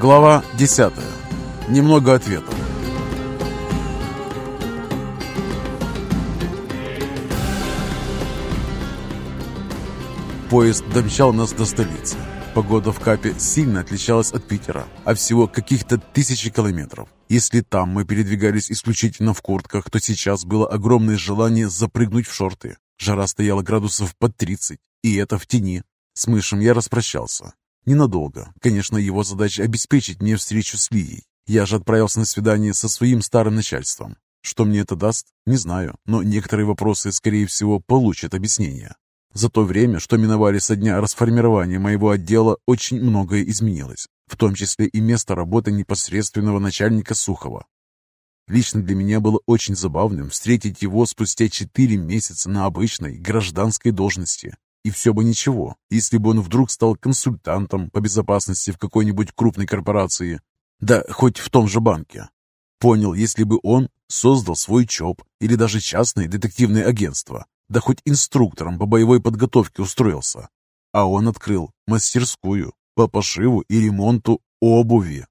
Глава 10. Немного ответов. Поезд домчал нас до столицы. Погода в Капе сильно отличалась от Питера, а всего каких-то тысячи километров. Если там мы передвигались исключительно в куртках, то сейчас было огромное желание запрыгнуть в шорты. Жара стояла градусов под 30, и это в тени. С мышем я распрощался. Ненадолго. Конечно, его задача обеспечить мне встречу с Лией. Я же отправился на свидание со своим старым начальством. Что мне это даст, не знаю, но некоторые вопросы, скорее всего, получат объяснение. За то время, что миновали со дня расформирования моего отдела, очень многое изменилось, в том числе и место работы непосредственного начальника Сухова. Лично для меня было очень забавным встретить его спустя четыре месяца на обычной гражданской должности. И все бы ничего, если бы он вдруг стал консультантом по безопасности в какой-нибудь крупной корпорации, да хоть в том же банке. Понял, если бы он создал свой ЧОП или даже частное детективное агентство, да хоть инструктором по боевой подготовке устроился. А он открыл мастерскую по пошиву и ремонту обуви.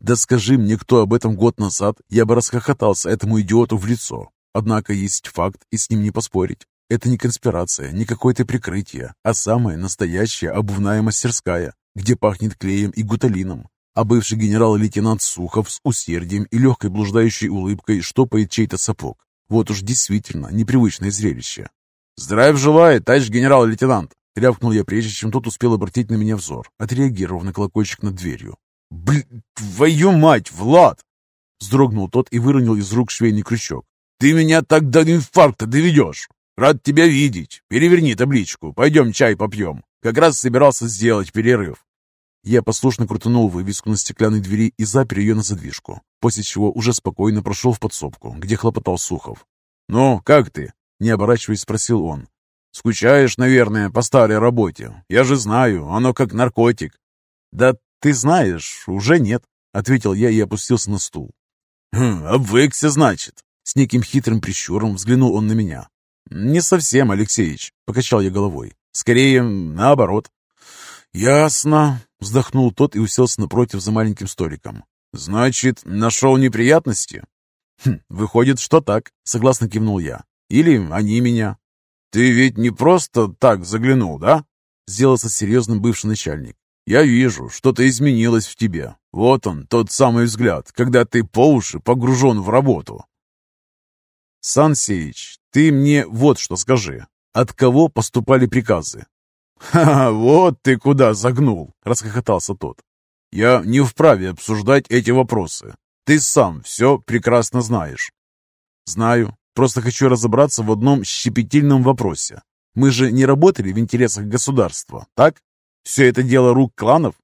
Да скажи мне, кто об этом год назад, я бы расхохотался этому идиоту в лицо. Однако есть факт, и с ним не поспорить. Это не конспирация, не какое-то прикрытие, а самая настоящая обувная мастерская, где пахнет клеем и гуталином. А бывший генерал-лейтенант Сухов с усердием и легкой блуждающей улыбкой штопает чей-то сапог. Вот уж действительно непривычное зрелище. «Здравия желаю, товарищ генерал-лейтенант!» Рявкнул я, прежде чем тот успел обратить на меня взор, отреагировав на колокольчик над дверью. «Блин, твою мать, Влад!» Вздрогнул тот и выронил из рук швейный крючок. «Ты меня так до инфаркта доведешь! Рад тебя видеть! Переверни табличку, пойдем чай попьем. Как раз собирался сделать перерыв». Я послушно крутанул вывеску на стеклянной двери и запер ее на задвижку, после чего уже спокойно прошел в подсобку, где хлопотал Сухов. «Ну, как ты?» Не оборачиваясь, спросил он. «Скучаешь, наверное, по старой работе. Я же знаю, оно как наркотик». «Да ты знаешь, уже нет», — ответил я и опустился на стул. «Хм, обвыкся, значит». С неким хитрым прищуром взглянул он на меня. «Не совсем, Алексеич», — покачал я головой. «Скорее, наоборот». «Ясно», — вздохнул тот и уселся напротив за маленьким столиком. «Значит, нашел неприятности?» «Хм, «Выходит, что так», — согласно кивнул я. Или они меня. Ты ведь не просто так заглянул, да? Сделался серьезным бывший начальник. Я вижу, что-то изменилось в тебе. Вот он, тот самый взгляд, когда ты по уши погружен в работу. Сан Сеич, ты мне вот что скажи. От кого поступали приказы? «Ха, -ха вот ты куда загнул!» — расхохотался тот. «Я не вправе обсуждать эти вопросы. Ты сам все прекрасно знаешь». «Знаю. Просто хочу разобраться в одном щепетильном вопросе. Мы же не работали в интересах государства, так? Все это дело рук кланов?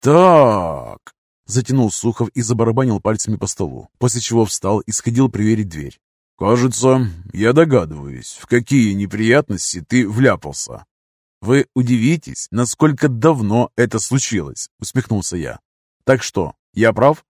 Так, затянул Сухов и забарабанил пальцами по столу, после чего встал и сходил проверить дверь. «Кажется, я догадываюсь, в какие неприятности ты вляпался». «Вы удивитесь, насколько давно это случилось», — усмехнулся я. «Так что, я прав?»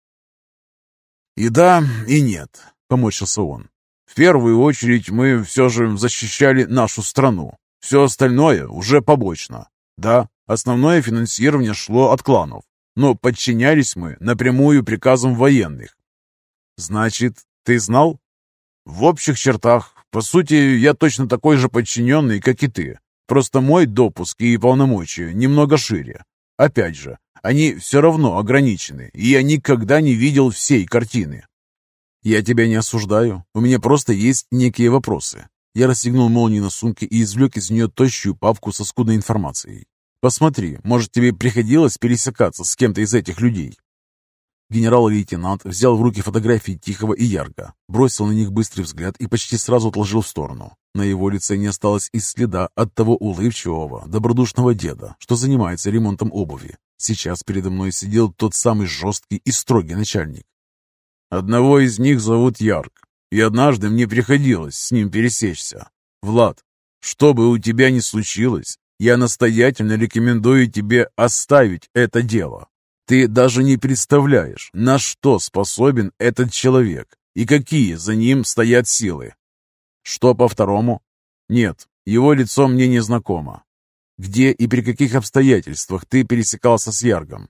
«И да, и нет», — поморщился он. В первую очередь мы все же защищали нашу страну. Все остальное уже побочно. Да, основное финансирование шло от кланов, но подчинялись мы напрямую приказам военных. Значит, ты знал? В общих чертах. По сути, я точно такой же подчиненный, как и ты. Просто мой допуск и полномочия немного шире. Опять же, они все равно ограничены, и я никогда не видел всей картины. «Я тебя не осуждаю. У меня просто есть некие вопросы». Я расстегнул молнию на сумке и извлек из нее тощую папку со скудной информацией. «Посмотри, может, тебе приходилось пересекаться с кем-то из этих людей?» Генерал-лейтенант взял в руки фотографии Тихого и Ярко, бросил на них быстрый взгляд и почти сразу отложил в сторону. На его лице не осталось и следа от того улыбчивого, добродушного деда, что занимается ремонтом обуви. Сейчас передо мной сидел тот самый жесткий и строгий начальник. Одного из них зовут Ярк, и однажды мне приходилось с ним пересечься. Влад, что бы у тебя ни случилось, я настоятельно рекомендую тебе оставить это дело. Ты даже не представляешь, на что способен этот человек и какие за ним стоят силы. Что по второму? Нет, его лицо мне не знакомо. Где и при каких обстоятельствах ты пересекался с Яргом?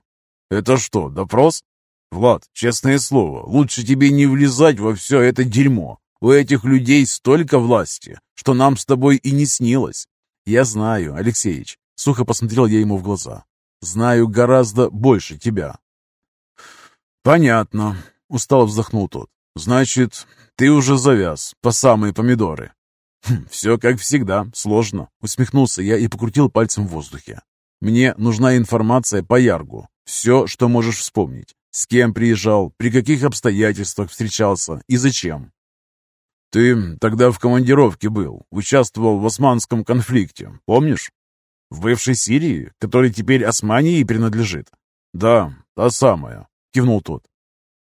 «Это что, допрос?» «Влад, честное слово, лучше тебе не влезать во все это дерьмо. У этих людей столько власти, что нам с тобой и не снилось». «Я знаю, Алексеич», — сухо посмотрел я ему в глаза. «Знаю гораздо больше тебя». «Понятно», — устало вздохнул тот. «Значит, ты уже завяз по самые помидоры». Хм, «Все как всегда, сложно», — усмехнулся я и покрутил пальцем в воздухе. «Мне нужна информация по Яргу. Все, что можешь вспомнить. С кем приезжал, при каких обстоятельствах встречался и зачем. Ты тогда в командировке был, участвовал в османском конфликте, помнишь? В бывшей Сирии, которой теперь Османии принадлежит? Да, та самая, кивнул тот.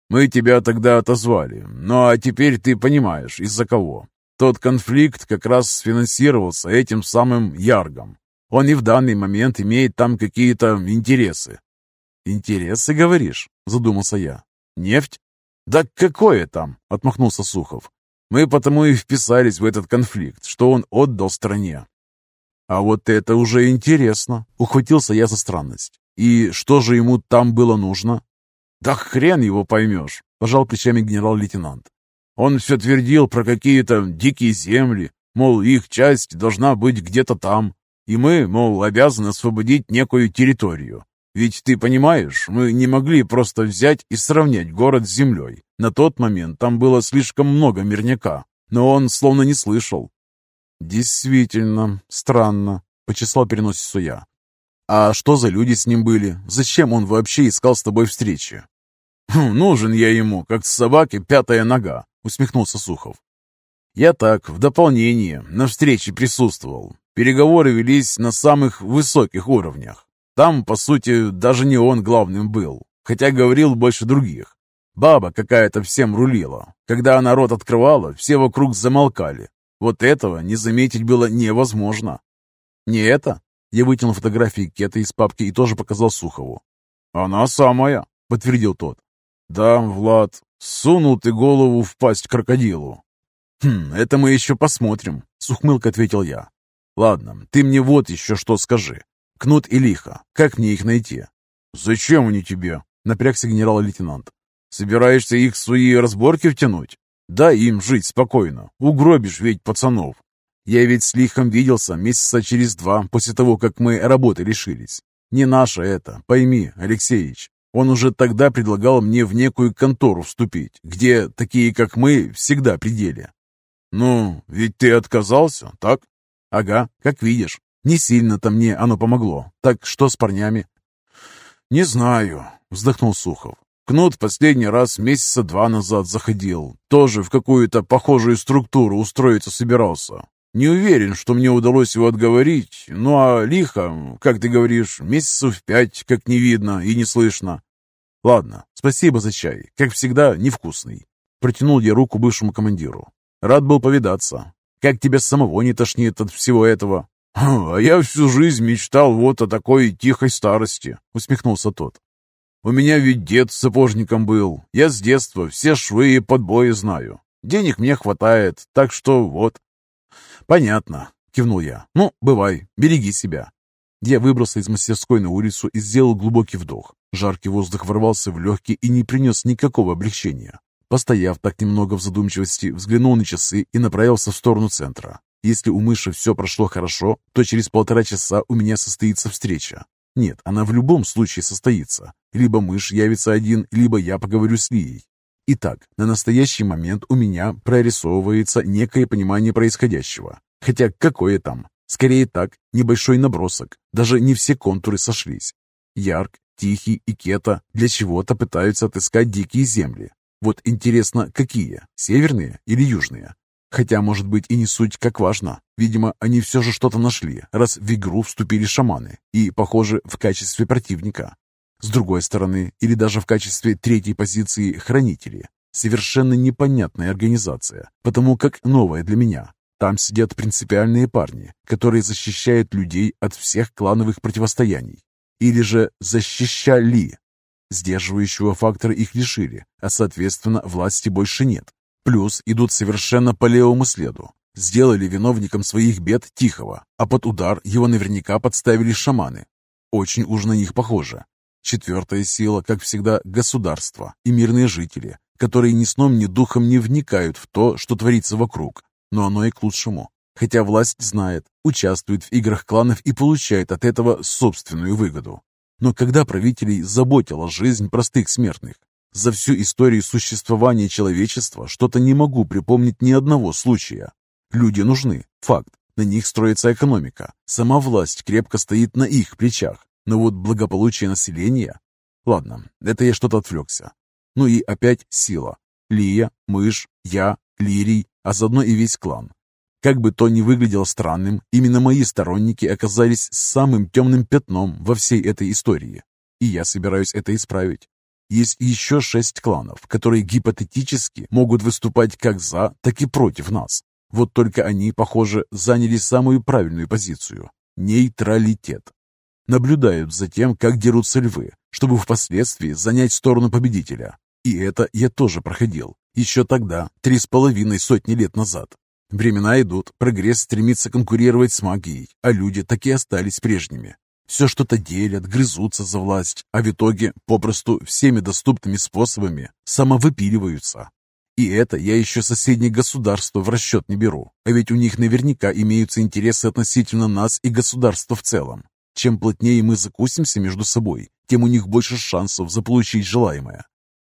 Мы тебя тогда отозвали, ну а теперь ты понимаешь, из-за кого. Тот конфликт как раз сфинансировался этим самым Яргом. Он и в данный момент имеет там какие-то интересы. «Интересы, говоришь?» – задумался я. «Нефть?» «Да какое там?» – отмахнулся Сухов. «Мы потому и вписались в этот конфликт, что он отдал стране». «А вот это уже интересно!» – ухватился я за странность. «И что же ему там было нужно?» «Да хрен его поймешь!» – пожал плечами генерал-лейтенант. «Он все твердил про какие-то дикие земли, мол, их часть должна быть где-то там, и мы, мол, обязаны освободить некую территорию. Ведь ты понимаешь, мы не могли просто взять и сравнять город с землей. На тот момент там было слишком много мирняка, но он словно не слышал. «Действительно, странно», — почесал переносицу я. «А что за люди с ним были? Зачем он вообще искал с тобой встречи?» «Хм, «Нужен я ему, как собаке пятая нога», — усмехнулся Сухов. «Я так, в дополнение, на встрече присутствовал. Переговоры велись на самых высоких уровнях. Там, по сути, даже не он главным был, хотя говорил больше других. Баба какая-то всем рулила. Когда она рот открывала, все вокруг замолкали. Вот этого не заметить было невозможно. Не это? Я вытянул фотографии Кета из папки и тоже показал Сухову. «Она самая», — подтвердил тот. «Да, Влад, сунул ты голову в пасть крокодилу». «Хм, это мы еще посмотрим», — с ухмылкой ответил я. «Ладно, ты мне вот еще что скажи. Кнут и Лиха. Как мне их найти?» «Зачем они тебе?» — напрягся генерал-лейтенант. «Собираешься их в свои разборки втянуть? Дай им жить спокойно. Угробишь ведь пацанов. Я ведь с Лихом виделся месяца через два после того, как мы работы решились. Не наше это, пойми, Алексеич. Он уже тогда предлагал мне в некую контору вступить, где такие, как мы, всегда при деле. «Ну, ведь ты отказался, так?» «Ага, как видишь. Не сильно-то мне оно помогло. Так что с парнями?» «Не знаю», — вздохнул Сухов. «Кнут последний раз месяца два назад заходил. Тоже в какую-то похожую структуру устроиться собирался. Не уверен, что мне удалось его отговорить. Ну а лихо, как ты говоришь, месяцев пять, как не видно и не слышно. Ладно, спасибо за чай. Как всегда, невкусный. Протянул я руку бывшему командиру. Рад был повидаться. Как тебя самого не тошнит от всего этого? «А я всю жизнь мечтал вот о такой тихой старости», — усмехнулся тот. «У меня ведь дед сапожником был. Я с детства все швы и подбои знаю. Денег мне хватает, так что вот». «Понятно», — кивнул я. «Ну, бывай, береги себя». Я выбрался из мастерской на улицу и сделал глубокий вдох. Жаркий воздух ворвался в легкие и не принес никакого облегчения. Постояв так немного в задумчивости, взглянул на часы и направился в сторону центра. Если у мыши все прошло хорошо, то через полтора часа у меня состоится встреча. Нет, она в любом случае состоится. Либо мышь явится один, либо я поговорю с Лией. Итак, на настоящий момент у меня прорисовывается некое понимание происходящего. Хотя какое там? Скорее так, небольшой набросок. Даже не все контуры сошлись. Ярк, Тихий и Кета для чего-то пытаются отыскать дикие земли. Вот интересно, какие? Северные или южные? Хотя, может быть, и не суть как важно. Видимо, они все же что-то нашли, раз в игру вступили шаманы, и, похоже, в качестве противника. С другой стороны, или даже в качестве третьей позиции хранители. Совершенно непонятная организация, потому как новая для меня. Там сидят принципиальные парни, которые защищают людей от всех клановых противостояний. Или же защищали. Сдерживающего фактора их лишили, а соответственно власти больше нет. Плюс идут совершенно по левому следу. Сделали виновником своих бед Тихого, а под удар его наверняка подставили шаманы. Очень уж на них похоже. Четвертая сила, как всегда, государство и мирные жители, которые ни сном, ни духом не вникают в то, что творится вокруг. Но оно и к лучшему. Хотя власть знает, участвует в играх кланов и получает от этого собственную выгоду. Но когда правителей заботила жизнь простых смертных, за всю историю существования человечества что-то не могу припомнить ни одного случая. Люди нужны, факт. На них строится экономика. Сама власть крепко стоит на их плечах. Но вот благополучие населения... Ладно, это я что-то отвлекся. Ну и опять сила. Лия, Мышь, я, Лирий, а заодно и весь клан. Как бы то ни выглядело странным, именно мои сторонники оказались самым темным пятном во всей этой истории. И я собираюсь это исправить. Есть еще шесть кланов, которые гипотетически могут выступать как за, так и против нас. Вот только они, похоже, заняли самую правильную позицию – нейтралитет. Наблюдают за тем, как дерутся львы, чтобы впоследствии занять сторону победителя. И это я тоже проходил. Еще тогда, три с половиной сотни лет назад. Времена идут, прогресс стремится конкурировать с магией, а люди так и остались прежними. Все что-то делят, грызутся за власть, а в итоге попросту всеми доступными способами самовыпиливаются. И это я еще соседние государства в расчет не беру, а ведь у них наверняка имеются интересы относительно нас и государства в целом. Чем плотнее мы закусимся между собой, тем у них больше шансов заполучить желаемое.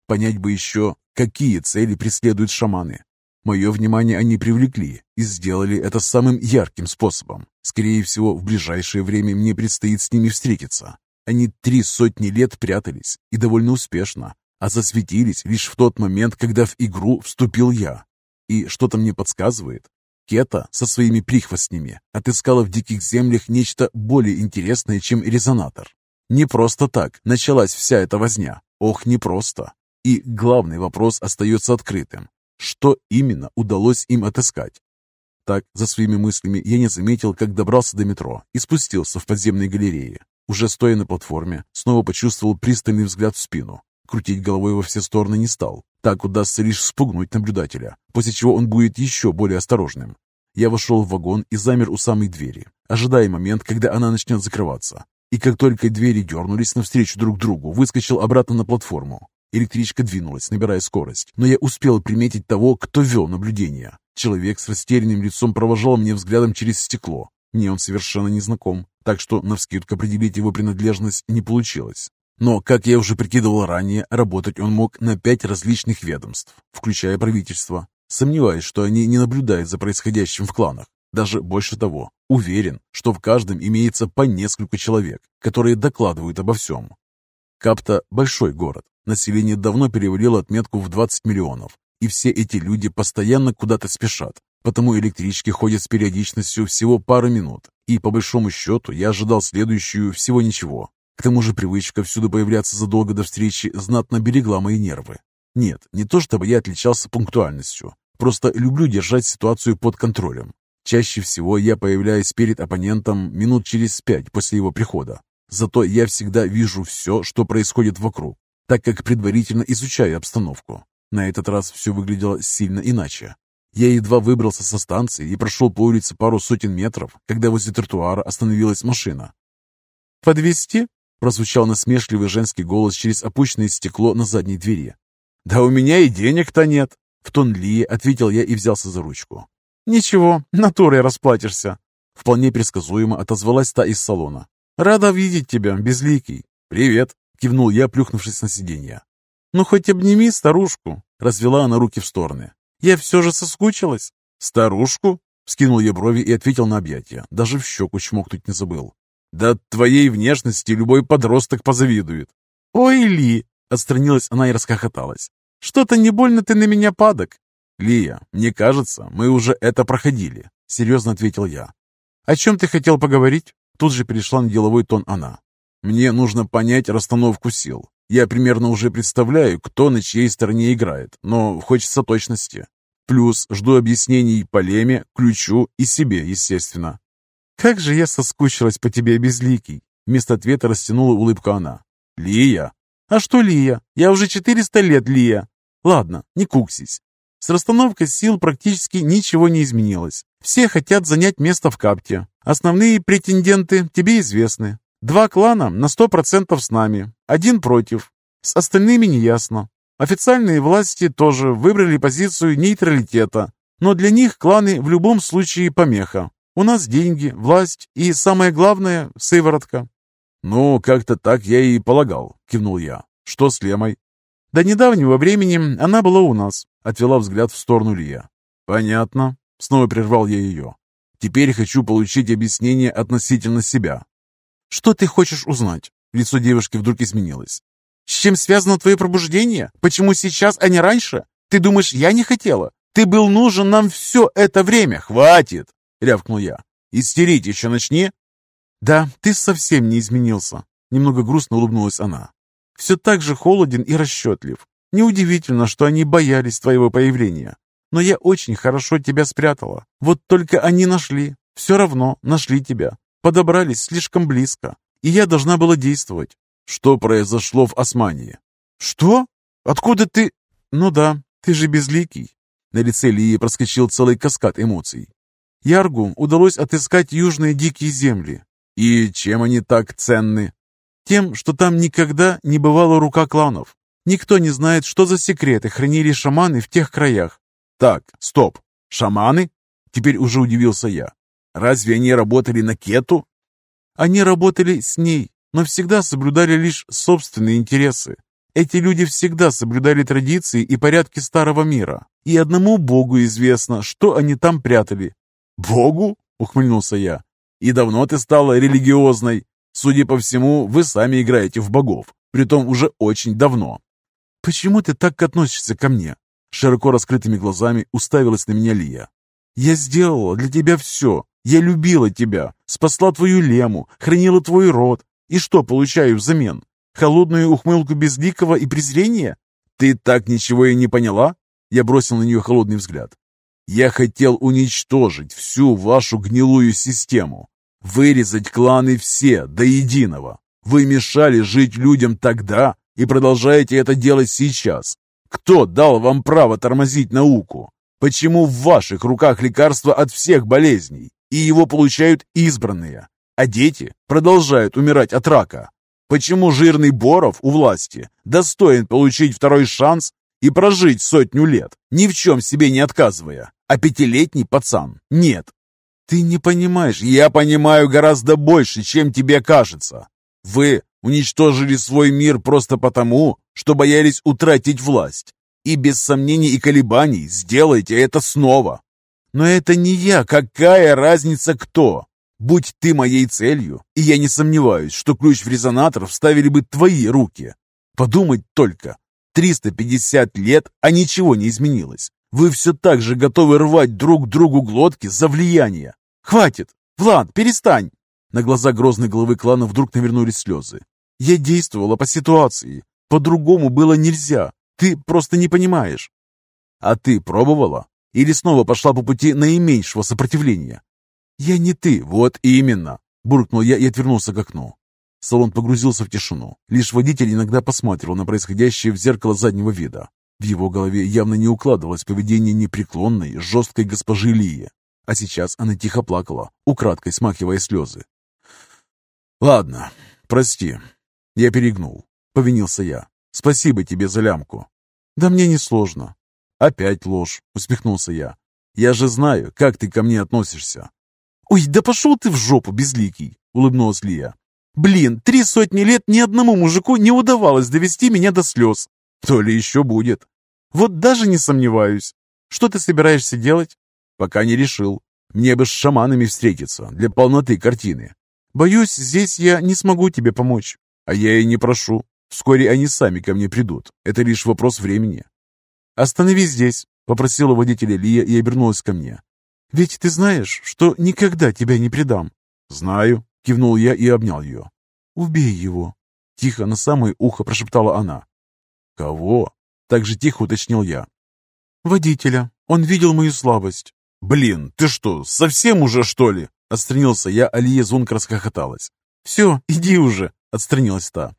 Понять бы еще, какие цели преследуют шаманы, Мое внимание они привлекли и сделали это самым ярким способом. Скорее всего, в ближайшее время мне предстоит с ними встретиться. Они три сотни лет прятались, и довольно успешно, а засветились лишь в тот момент, когда в игру вступил я. И что-то мне подсказывает, Кета со своими прихвостнями отыскала в диких землях нечто более интересное, чем резонатор. Не просто так началась вся эта возня. Ох, не просто. И главный вопрос остается открытым. Что именно удалось им отыскать? Так, за своими мыслями, я не заметил, как добрался до метро и спустился в подземной галерее. Уже стоя на платформе, снова почувствовал пристальный взгляд в спину. Крутить головой во все стороны не стал. Так удастся лишь спугнуть наблюдателя, после чего он будет еще более осторожным. Я вошел в вагон и замер у самой двери, ожидая момент, когда она начнет закрываться. И как только двери дернулись навстречу друг другу, выскочил обратно на платформу. Электричка двинулась, набирая скорость, но я успел приметить того, кто вел наблюдение. Человек с растерянным лицом провожал мне взглядом через стекло. Мне он совершенно не знаком, так что навскидку определить его принадлежность не получилось. Но, как я уже прикидывал ранее, работать он мог на пять различных ведомств, включая правительство. Сомневаюсь, что они не наблюдают за происходящим в кланах. Даже больше того, уверен, что в каждом имеется по несколько человек, которые докладывают обо всем. Капта – большой город, Население давно перевалило отметку в 20 миллионов, и все эти люди постоянно куда-то спешат. Потому электрички ходят с периодичностью всего пару минут, и по большому счету я ожидал следующую всего ничего. К тому же привычка всюду появляться задолго до встречи знатно берегла мои нервы. Нет, не то чтобы я отличался пунктуальностью, просто люблю держать ситуацию под контролем. Чаще всего я появляюсь перед оппонентом минут через пять после его прихода. Зато я всегда вижу все, что происходит вокруг, так как предварительно изучаю обстановку. На этот раз все выглядело сильно иначе. Я едва выбрался со станции и прошел по улице пару сотен метров, когда возле тротуара остановилась машина. «Подвезти?» – прозвучал насмешливый женский голос через опущенное стекло на задней двери. «Да у меня и денег-то нет!» – в тон Лии ответил я и взялся за ручку. «Ничего, натурой расплатишься!» Вполне предсказуемо отозвалась та из салона. «Рада видеть тебя, безликий!» «Привет!» Кивнул я, плюхнувшись на сиденье. «Ну, хоть обними старушку!» Развела она руки в стороны. «Я все же соскучилась!» «Старушку?» Скинул я брови и ответил на объятия. Даже в щеку чмокнуть не забыл. «Да твоей внешности любой подросток позавидует!» «Ой, Ли!» Отстранилась она и расхохоталась. «Что-то не больно ты на меня падок!» «Лия, мне кажется, мы уже это проходили», — серьезно ответил я. «О чем ты хотел поговорить?» Тут же перешла на деловой тон она. Мне нужно понять расстановку сил. Я примерно уже представляю, кто на чьей стороне играет, но хочется точности. Плюс жду объяснений по Леме, Ключу и себе, естественно. «Как же я соскучилась по тебе, безликий!» Вместо ответа растянула улыбку она. «Лия!» «А что Лия? Я уже 400 лет Лия!» «Ладно, не куксись. С расстановкой сил практически ничего не изменилось. Все хотят занять место в капте. Основные претенденты тебе известны. Два клана на сто процентов с нами, один против. С остальными неясно. Официальные власти тоже выбрали позицию нейтралитета, но для них кланы в любом случае помеха. У нас деньги, власть и, самое главное, сыворотка». «Ну, как-то так я и полагал», — кивнул я. «Что с Лемой?» «До недавнего времени она была у нас», — отвела взгляд в сторону Лия. «Понятно», — снова прервал я ее. «Теперь хочу получить объяснение относительно себя». «Что ты хочешь узнать?» Лицо девушки вдруг изменилось. «С чем связано твое пробуждение? Почему сейчас, а не раньше? Ты думаешь, я не хотела? Ты был нужен нам все это время. Хватит!» — рявкнул я. «Истерить еще начни!» «Да, ты совсем не изменился», — немного грустно улыбнулась она. «Все так же холоден и расчетлив. Неудивительно, что они боялись твоего появления. Но я очень хорошо тебя спрятала. Вот только они нашли. Все равно нашли тебя. Подобрались слишком близко. И я должна была действовать. Что произошло в Османии? Что? Откуда ты... Ну да, ты же безликий. На лице Лии проскочил целый каскад эмоций. Яргу удалось отыскать южные дикие земли. И чем они так ценны? Тем, что там никогда не бывало рука кланов. Никто не знает, что за секреты хранили шаманы в тех краях. Так, стоп. Шаманы? Теперь уже удивился я. Разве они работали на Кету? Они работали с ней, но всегда соблюдали лишь собственные интересы. Эти люди всегда соблюдали традиции и порядки старого мира. И одному Богу известно, что они там прятали. «Богу?» — ухмыльнулся я. «И давно ты стала религиозной? Судя по всему, вы сами играете в богов, притом уже очень давно». «Почему ты так относишься ко мне?» Широко раскрытыми глазами уставилась на меня Лия. «Я сделала для тебя все, я любила тебя, спасла твою лему, хранила твой род. И что получаю взамен? Холодную ухмылку безликого и презрения? Ты так ничего и не поняла? Я бросил на нее холодный взгляд. Я хотел уничтожить всю вашу гнилую систему. Вырезать кланы все, до единого. Вы мешали жить людям тогда и продолжаете это делать сейчас. Кто дал вам право тормозить науку? Почему в ваших руках лекарства от всех болезней? и его получают избранные, а дети продолжают умирать от рака. Почему жирный Боров у власти достоин получить второй шанс и прожить сотню лет, ни в чем себе не отказывая, а пятилетний пацан нет? Ты не понимаешь, я понимаю гораздо больше, чем тебе кажется. Вы уничтожили свой мир просто потому, что боялись утратить власть. И без сомнений и колебаний сделайте это снова. Но это не я, какая разница кто? Будь ты моей целью, и я не сомневаюсь, что ключ в резонатор вставили бы твои руки. Подумать только, 350 лет, а ничего не изменилось. Вы все так же готовы рвать друг другу глотки за влияние. Хватит! Влад, перестань! На глаза грозной главы клана вдруг навернулись слезы. Я действовала по ситуации. По-другому было нельзя. Ты просто не понимаешь. А ты пробовала? Или снова пошла по пути наименьшего сопротивления? «Я не ты, вот именно!» Буркнул я и отвернулся к окну. Салон погрузился в тишину. Лишь водитель иногда посматривал на происходящее в зеркало заднего вида. В его голове явно не укладывалось поведение непреклонной, жесткой госпожи Лии. А сейчас она тихо плакала, украдкой смахивая слезы. «Ладно, прости. Я перегнул. Повинился я. Спасибо тебе за лямку». «Да мне не сложно. «Опять ложь», — усмехнулся я. «Я же знаю, как ты ко мне относишься». «Ой, да пошел ты в жопу, безликий!» — улыбнулась Лия. «Блин, три сотни лет ни одному мужику не удавалось довести меня до слез. То ли еще будет. Вот даже не сомневаюсь. Что ты собираешься делать?» «Пока не решил. Мне бы с шаманами встретиться для полноты картины. Боюсь, здесь я не смогу тебе помочь. А я и не прошу. Вскоре они сами ко мне придут. Это лишь вопрос времени. «Остановись здесь», — попросила водителя Лия и обернулась ко мне. «Ведь ты знаешь, что никогда тебя не предам». «Знаю», — кивнул я и обнял ее. «Убей его», — тихо на самое ухо прошептала она. «Кого?» — так же тихо уточнил я. «Водителя. Он видел мою слабость». «Блин, ты что, совсем уже, что ли?» — отстранился я, а Лия звонко расхохоталась. «Все, иди уже», — отстранилась та.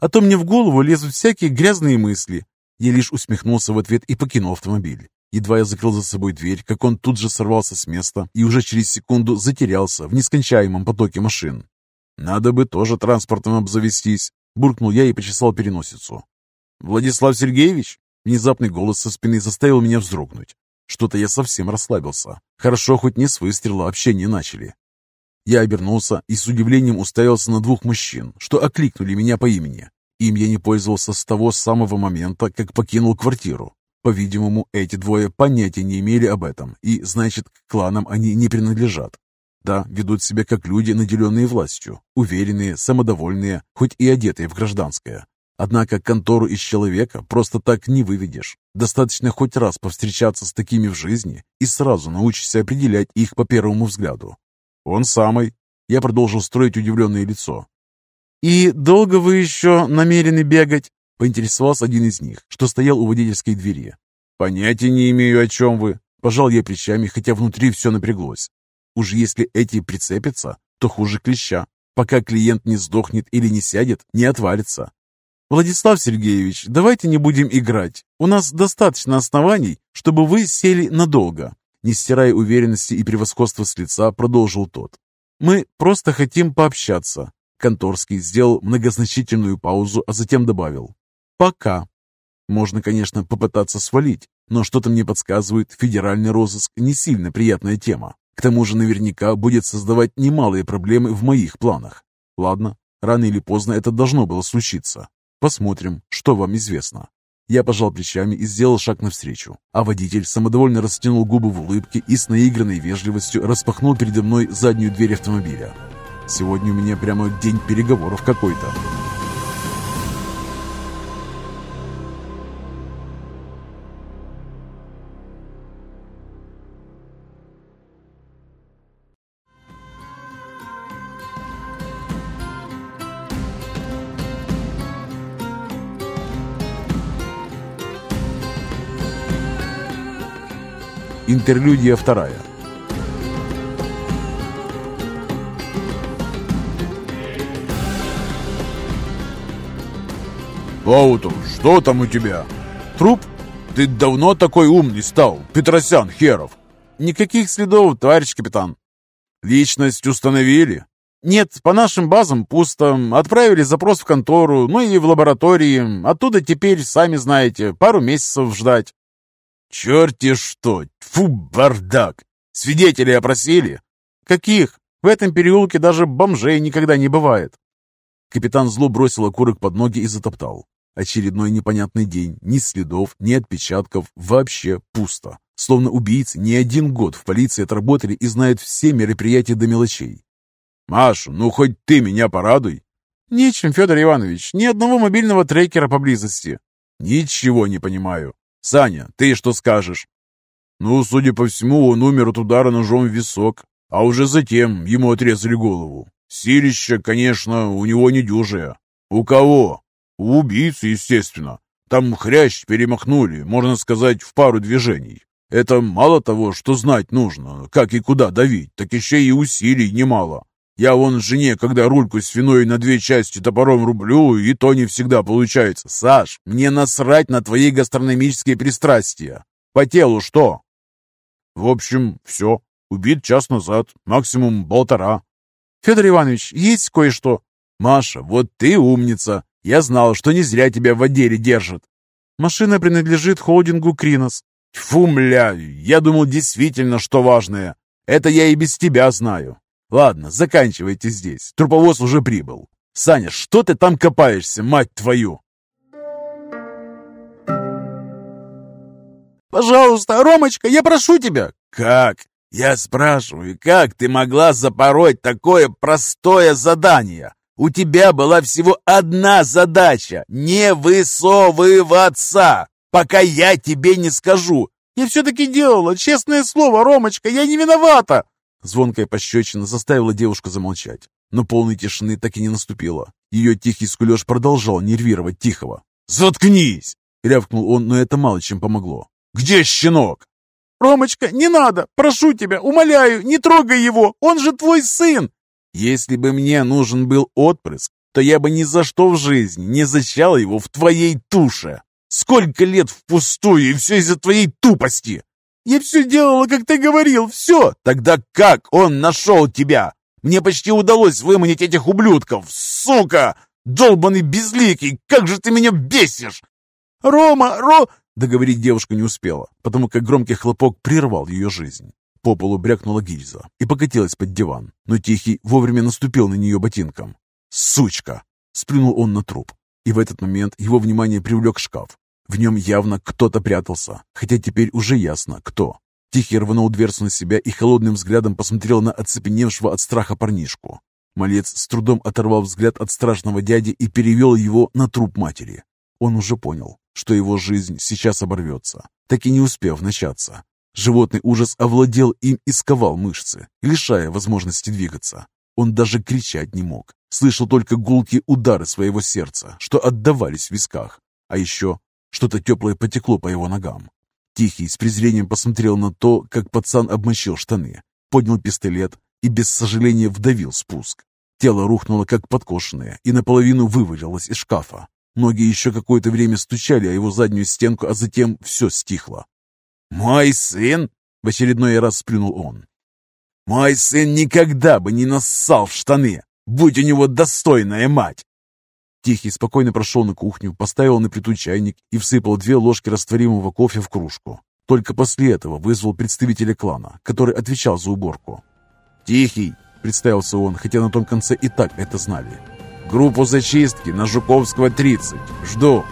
«А то мне в голову лезут всякие грязные мысли. Я лишь усмехнулся в ответ и покинул автомобиль. Едва я закрыл за собой дверь, как он тут же сорвался с места и уже через секунду затерялся в нескончаемом потоке машин. Надо бы тоже транспортом обзавестись, буркнул я и почесал переносицу. Владислав Сергеевич? Внезапный голос со спины заставил меня вздрогнуть. Что-то я совсем расслабился. Хорошо, хоть не с выстрела общение начали. Я обернулся и с удивлением уставился на двух мужчин, что окликнули меня по имени. Им я не пользовался с того самого момента, как покинул квартиру. По-видимому, эти двое понятия не имели об этом, и, значит, к кланам они не принадлежат. Да, ведут себя как люди, наделенные властью, уверенные, самодовольные, хоть и одетые в гражданское. Однако контору из человека просто так не выведешь. Достаточно хоть раз повстречаться с такими в жизни и сразу научишься определять их по первому взгляду. Он самый. Я продолжил строить удивленное лицо. «И долго вы еще намерены бегать?» Поинтересовался один из них, что стоял у водительской двери. «Понятия не имею, о чем вы». Пожал я плечами, хотя внутри все напряглось. Уж если эти прицепятся, то хуже клеща. Пока клиент не сдохнет или не сядет, не отвалится. «Владислав Сергеевич, давайте не будем играть. У нас достаточно оснований, чтобы вы сели надолго». Не стирая уверенности и превосходства с лица, продолжил тот. «Мы просто хотим пообщаться». Конторский сделал многозначительную паузу, а затем добавил. «Пока». Можно, конечно, попытаться свалить, но что-то мне подсказывает, федеральный розыск не сильно приятная тема. К тому же наверняка будет создавать немалые проблемы в моих планах. Ладно, рано или поздно это должно было случиться. Посмотрим, что вам известно. Я пожал плечами и сделал шаг навстречу, а водитель самодовольно растянул губы в улыбке и с наигранной вежливостью распахнул передо мной заднюю дверь автомобиля. Сегодня у меня прямо день переговоров какой-то. Интерлюдия вторая. «Паутов, что там у тебя? Труп? Ты давно такой умный стал, Петросян Херов!» «Никаких следов, товарищ капитан!» «Личность установили?» «Нет, по нашим базам пусто. Отправили запрос в контору, ну и в лаборатории. Оттуда теперь, сами знаете, пару месяцев ждать». «Черти что! Фу, бардак! Свидетелей опросили?» «Каких? В этом переулке даже бомжей никогда не бывает». Капитан зло бросил окурок под ноги и затоптал. Очередной непонятный день. Ни следов, ни отпечатков. Вообще пусто. Словно убийцы не один год в полиции отработали и знают все мероприятия до мелочей. «Маша, ну хоть ты меня порадуй!» «Нечем, Федор Иванович. Ни одного мобильного трекера поблизости». «Ничего не понимаю. Саня, ты что скажешь?» «Ну, судя по всему, он умер от удара ножом в висок, а уже затем ему отрезали голову. Силище, конечно, у него не дюжее. У кого? У убийцы, естественно. Там хрящ перемахнули, можно сказать, в пару движений. Это мало того, что знать нужно, как и куда давить, так еще и усилий немало. Я вон жене, когда рульку свиной на две части топором рублю, и то не всегда получается. Саш, мне насрать на твои гастрономические пристрастия. По телу что? В общем, все. Убит час назад, максимум полтора. Федор Иванович, есть кое-что. Маша, вот ты умница. Я знал, что не зря тебя в отделе держат. Машина принадлежит холдингу Кринос. Фу, мля, я думал действительно, что важное. Это я и без тебя знаю. Ладно, заканчивайте здесь. Труповоз уже прибыл. Саня, что ты там копаешься, мать твою? Пожалуйста, Ромочка, я прошу тебя. Как? Я спрашиваю, как ты могла запороть такое простое задание? У тебя была всего одна задача — не высовываться, пока я тебе не скажу. Я все-таки делала, честное слово, Ромочка, я не виновата. Звонкая пощечина заставила девушку замолчать, но полной тишины так и не наступило. Ее тихий скулеж продолжал нервировать Тихого. «Заткнись!» — рявкнул он, но это мало чем помогло. «Где щенок?» «Ромочка, не надо! Прошу тебя, умоляю, не трогай его! Он же твой сын!» «Если бы мне нужен был отпрыск, то я бы ни за что в жизни не зачал его в твоей туше! Сколько лет впустую, и все из-за твоей тупости!» Я все делала, как ты говорил, все. Тогда как он нашел тебя? Мне почти удалось выманить этих ублюдков! Сука! Долбанный безликий! Как же ты меня бесишь!» «Рома! Ро...» Договорить девушка не успела, потому как громкий хлопок прервал ее жизнь. По полу брякнула гильза и покатилась под диван, но Тихий вовремя наступил на нее ботинком. «Сучка!» — сплюнул он на труп, и в этот момент его внимание привлек шкаф. В нем явно кто-то прятался, хотя теперь уже ясно, кто. Тихий рванул дверцу на себя и холодным взглядом посмотрел на оцепеневшего от страха парнишку. Малец с трудом оторвал взгляд от страшного дяди и перевел его на труп матери. Он уже понял, что его жизнь сейчас оборвется, так и не успев начаться. Животный ужас овладел им и сковал мышцы, лишая возможности двигаться. Он даже кричать не мог. Слышал только гулкие удары своего сердца, что отдавались в висках. А еще что-то теплое потекло по его ногам. Тихий с презрением посмотрел на то, как пацан обмочил штаны, поднял пистолет и без сожаления вдавил спуск. Тело рухнуло, как подкошенное, и наполовину вывалилось из шкафа. Ноги еще какое-то время стучали о его заднюю стенку, а затем все стихло. «Мой сын!» — в очередной раз сплюнул он. «Мой сын никогда бы не нассал в штаны, будь у него достойная мать!» Тихий спокойно прошел на кухню, поставил на плиту чайник и всыпал две ложки растворимого кофе в кружку. Только после этого вызвал представителя клана, который отвечал за уборку. «Тихий!» — представился он, хотя на том конце и так это знали. «Группу зачистки на Жуковского, 30. Жду!»